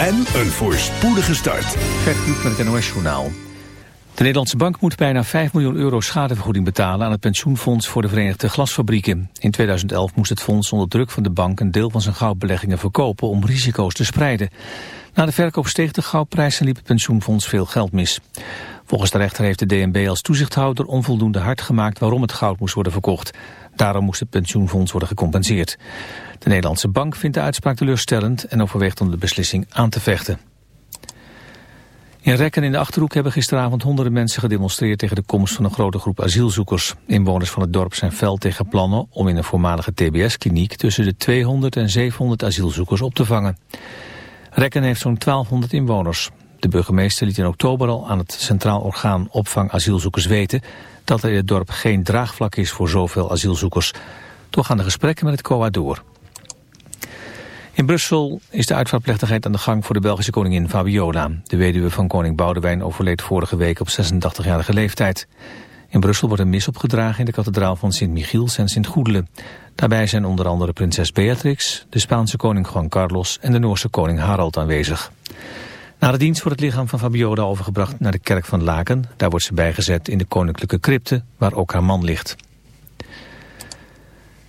en een voorspoedige start. Gert met het NOS Journaal. De Nederlandse bank moet bijna 5 miljoen euro schadevergoeding betalen aan het pensioenfonds voor de Verenigde Glasfabrieken. In 2011 moest het fonds onder druk van de bank een deel van zijn goudbeleggingen verkopen om risico's te spreiden. Na de verkoop steeg de goudprijs en liep het pensioenfonds veel geld mis. Volgens de rechter heeft de DNB als toezichthouder onvoldoende hard gemaakt waarom het goud moest worden verkocht. Daarom moest het pensioenfonds worden gecompenseerd. De Nederlandse bank vindt de uitspraak teleurstellend en overweegt om de beslissing aan te vechten. In Rekken in de Achterhoek hebben gisteravond honderden mensen gedemonstreerd tegen de komst van een grote groep asielzoekers. Inwoners van het dorp zijn fel tegen plannen om in een voormalige TBS-kliniek tussen de 200 en 700 asielzoekers op te vangen. Rekken heeft zo'n 1200 inwoners. De burgemeester liet in oktober al aan het Centraal Orgaan Opvang Asielzoekers weten dat er in het dorp geen draagvlak is voor zoveel asielzoekers. Toch gaan de gesprekken met het COA door. In Brussel is de uitvaartplechtigheid aan de gang voor de Belgische koningin Fabiola. De weduwe van koning Boudewijn overleed vorige week op 86-jarige leeftijd. In Brussel wordt een mis opgedragen in de kathedraal van Sint-Michiels en Sint-Goedelen. Daarbij zijn onder andere prinses Beatrix, de Spaanse koning Juan Carlos en de Noorse koning Harald aanwezig. Na de dienst wordt het lichaam van Fabiola overgebracht naar de kerk van Laken. Daar wordt ze bijgezet in de koninklijke crypte, waar ook haar man ligt.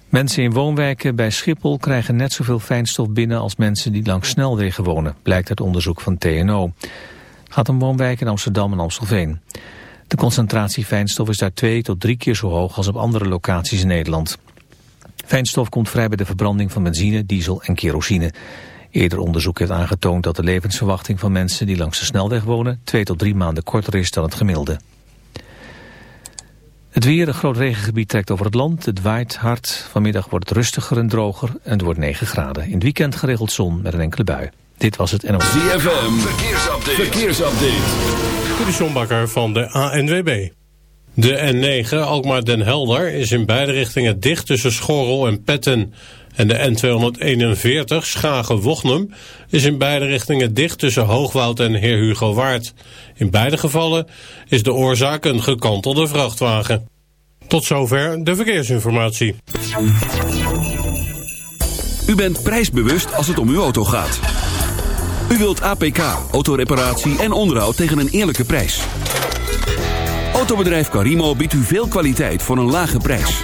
Mensen in woonwijken bij Schiphol krijgen net zoveel fijnstof binnen als mensen die langs snelwegen wonen, blijkt uit onderzoek van TNO. Gaat om woonwijken in Amsterdam en Amstelveen. De concentratie fijnstof is daar twee tot drie keer zo hoog als op andere locaties in Nederland. Fijnstof komt vrij bij de verbranding van benzine, diesel en kerosine. Eerder onderzoek heeft aangetoond dat de levensverwachting van mensen die langs de snelweg wonen twee tot drie maanden korter is dan het gemiddelde. Het weer, een groot regengebied trekt over het land. Het waait hard. Vanmiddag wordt het rustiger en droger en het wordt 9 graden. In het weekend geregeld zon met een enkele bui. Dit was het NOS. ZFM, verkeersupdate. verkeersupdate. De Sjombakker van de ANWB. De N9 Alkmaar Den Helder is in beide richtingen dicht tussen Schorrel en Petten. En de N241 Schagen-Wochnum is in beide richtingen dicht tussen Hoogwoud en Heer Hugo Waard. In beide gevallen is de oorzaak een gekantelde vrachtwagen. Tot zover de verkeersinformatie. U bent prijsbewust als het om uw auto gaat. U wilt APK, autoreparatie en onderhoud tegen een eerlijke prijs. Autobedrijf Carimo biedt u veel kwaliteit voor een lage prijs.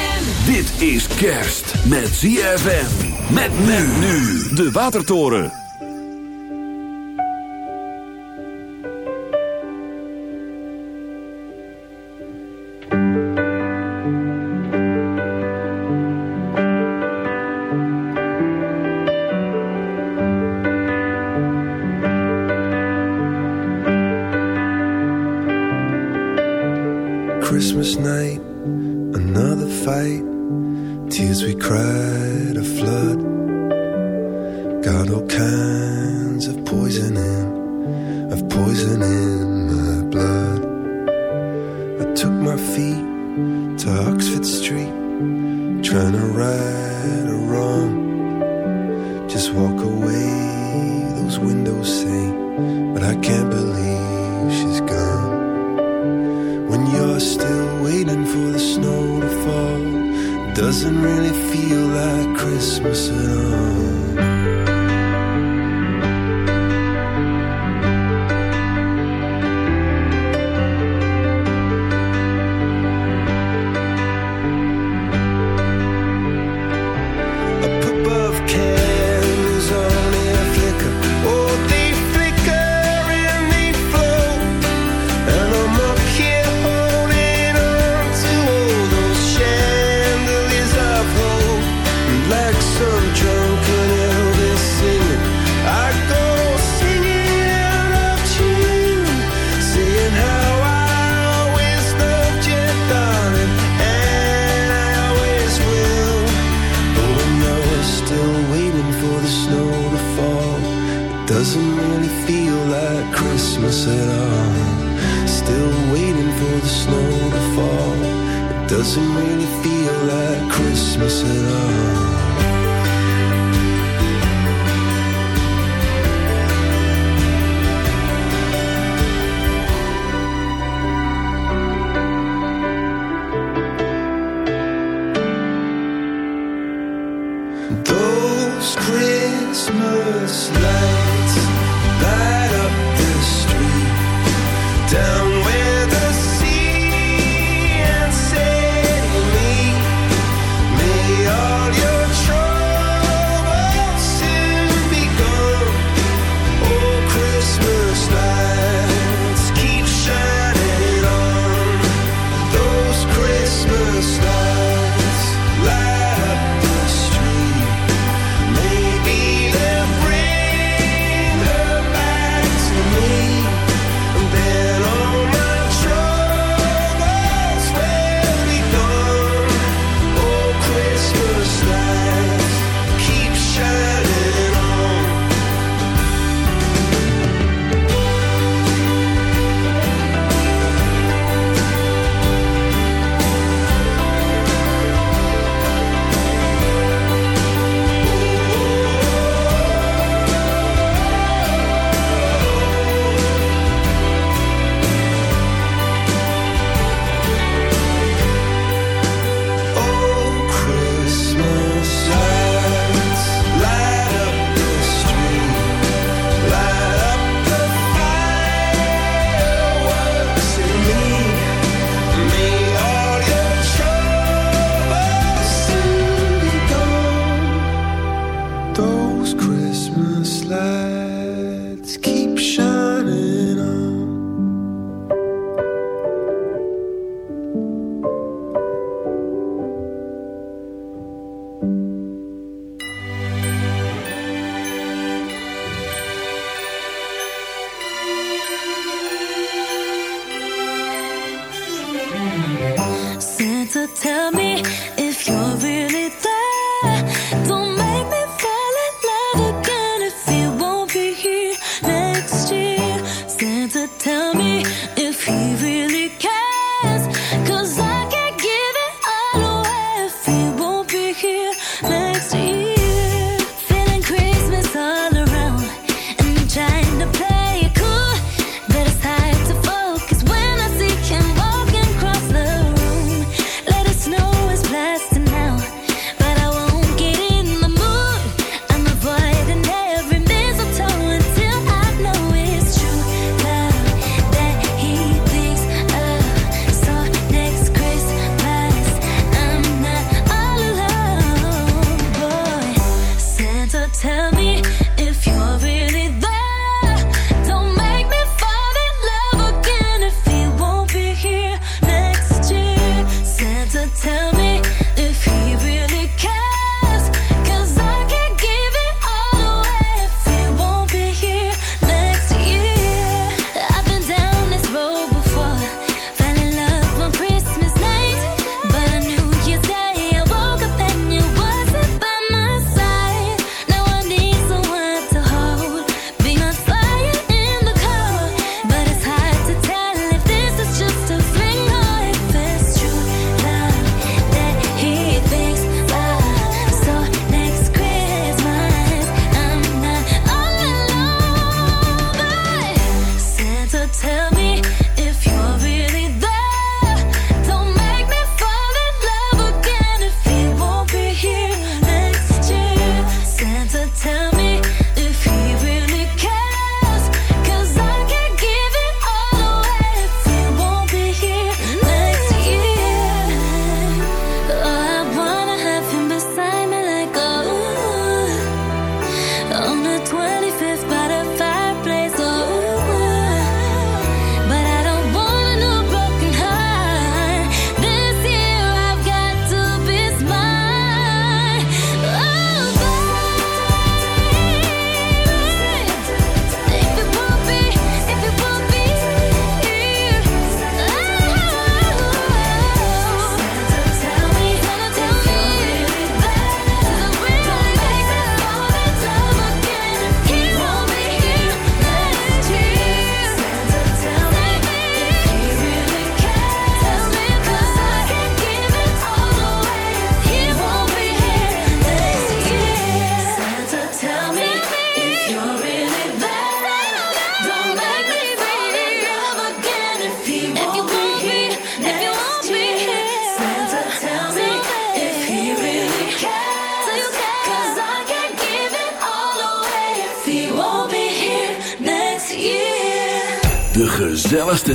Dit is kerst met ZFM. Met men nu. De Watertoren. Christmas night, Tears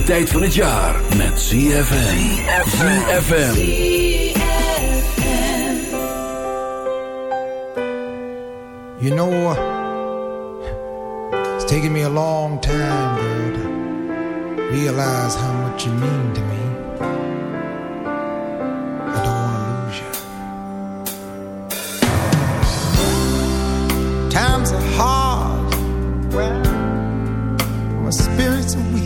tijd van het jaar met ZFM. ZFM. You know, uh, it's taken me a long time, girl, to realize how much you mean to me. I don't want to lose you. Times are hard. Well, my spirits are weak.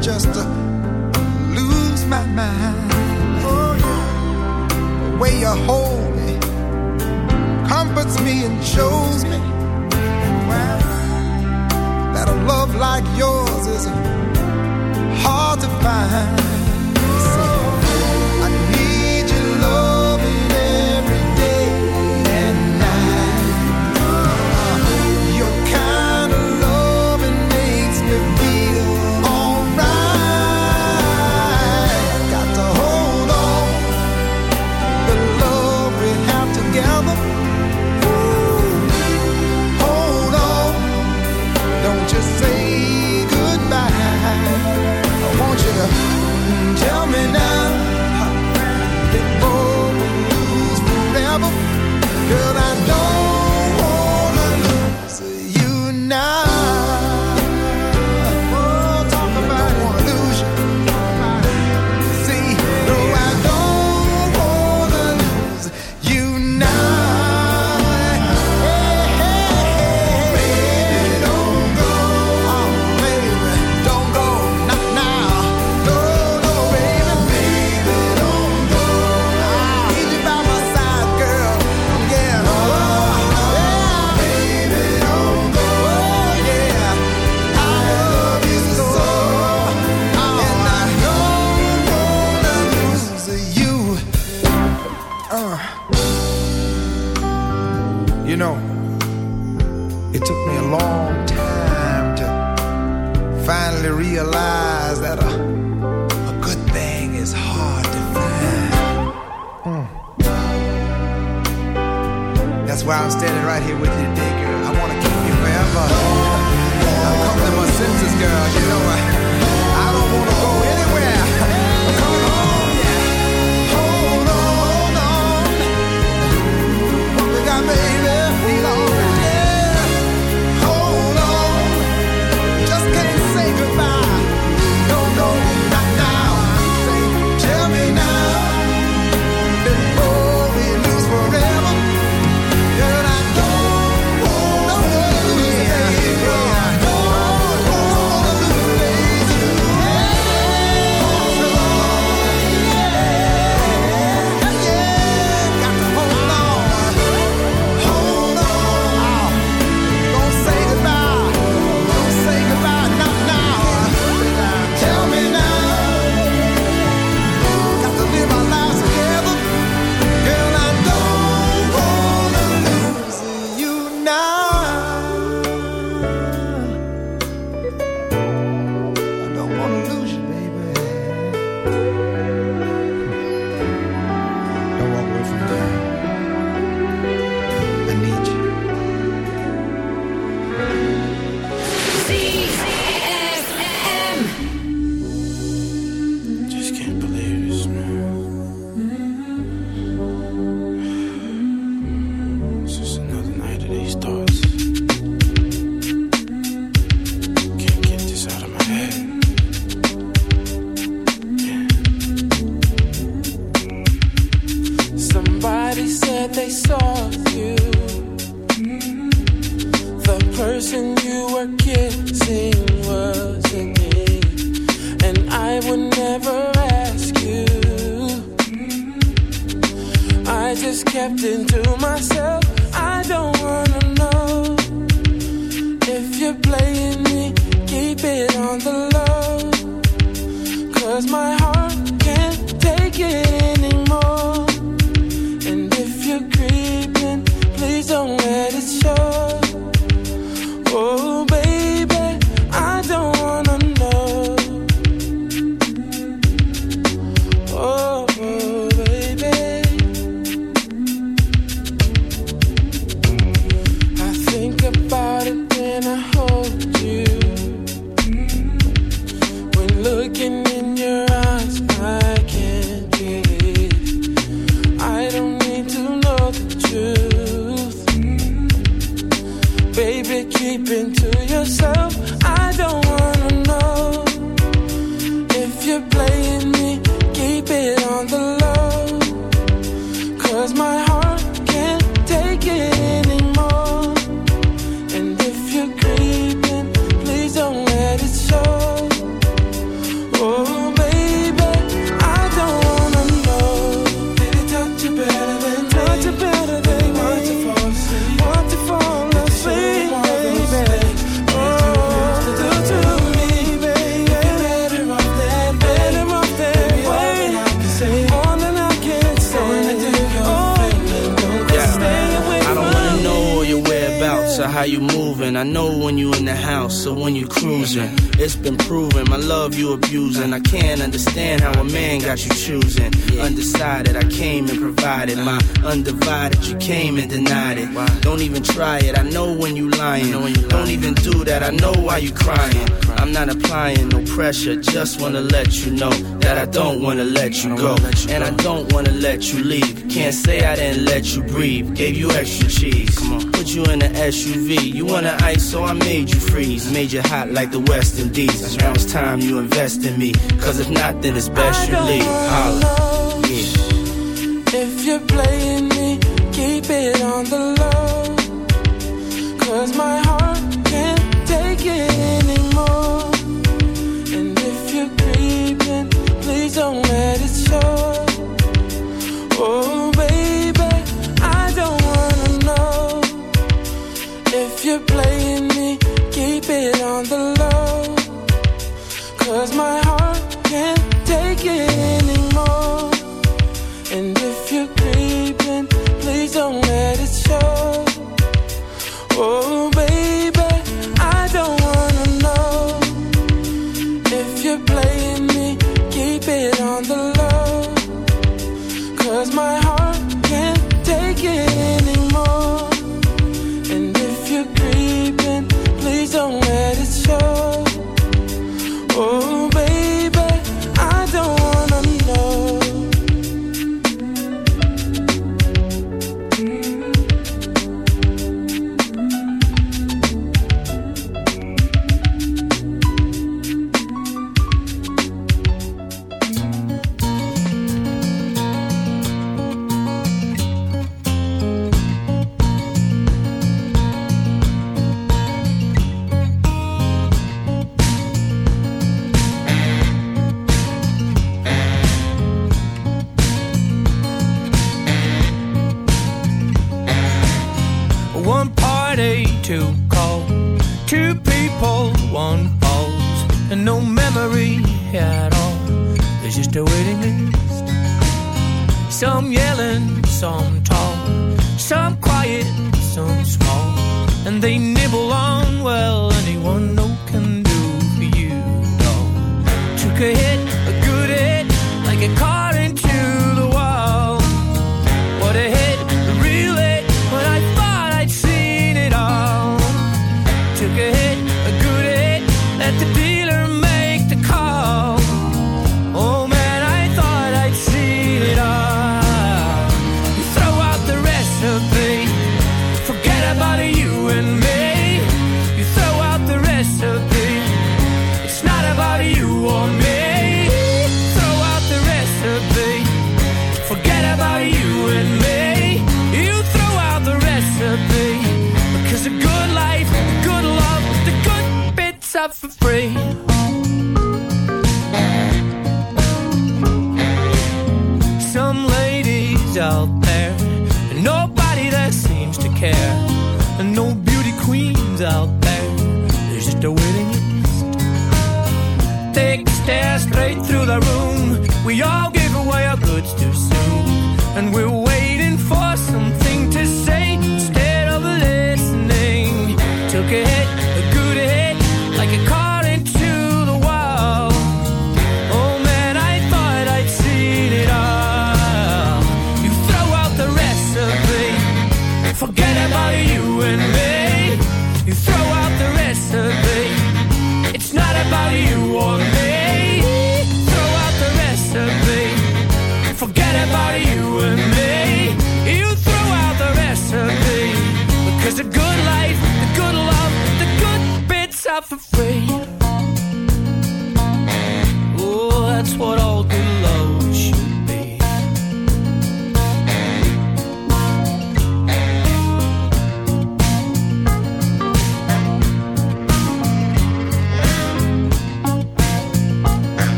just to lose my mind. Oh, yeah. The way you hold me comforts me and shows me well, that a love like yours is hard to find. you leave. Can't say I didn't let you breathe. Gave you extra cheese. Put you in the SUV. You want to ice, so I made you freeze. Made you hot like the West Indies. Now it's time you invest in me. Cause if not, then it's best you leave. Holla. Yeah. If you're playing me, keep it on the low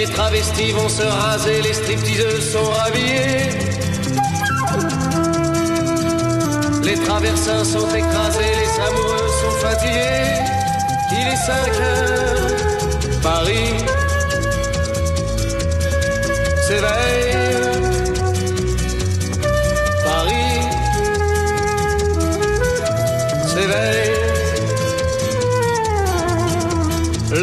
Les travestis vont se raser, les stripteaseuses sont rhabillées. Les traversins sont écrasés, les amoureux sont fatigués. Il est 5 heures, Paris s'éveille. Paris s'éveille.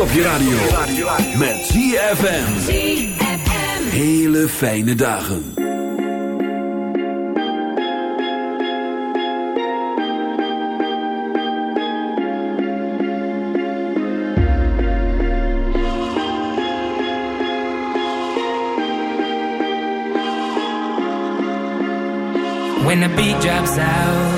Op je radio. Met ZFM. Hele fijne dagen. When the beat drops out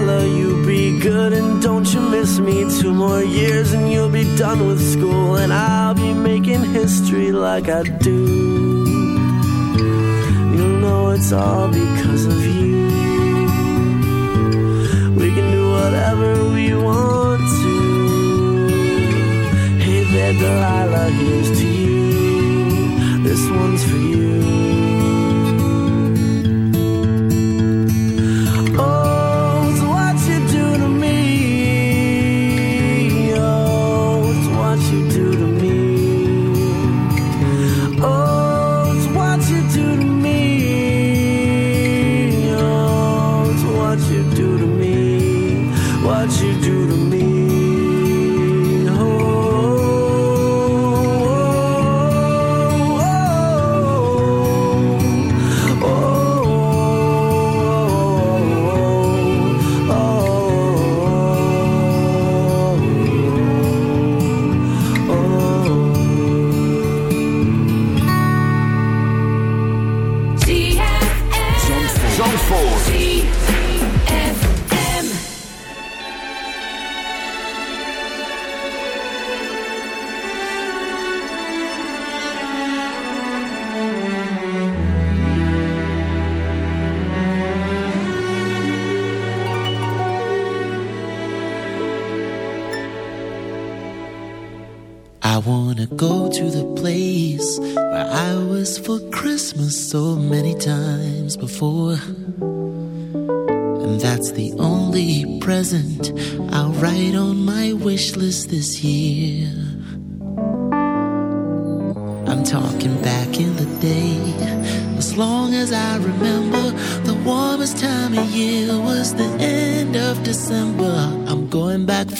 You be good and don't you miss me. Two more years and you'll be done with school, and I'll be making history like I do. You'll know it's all because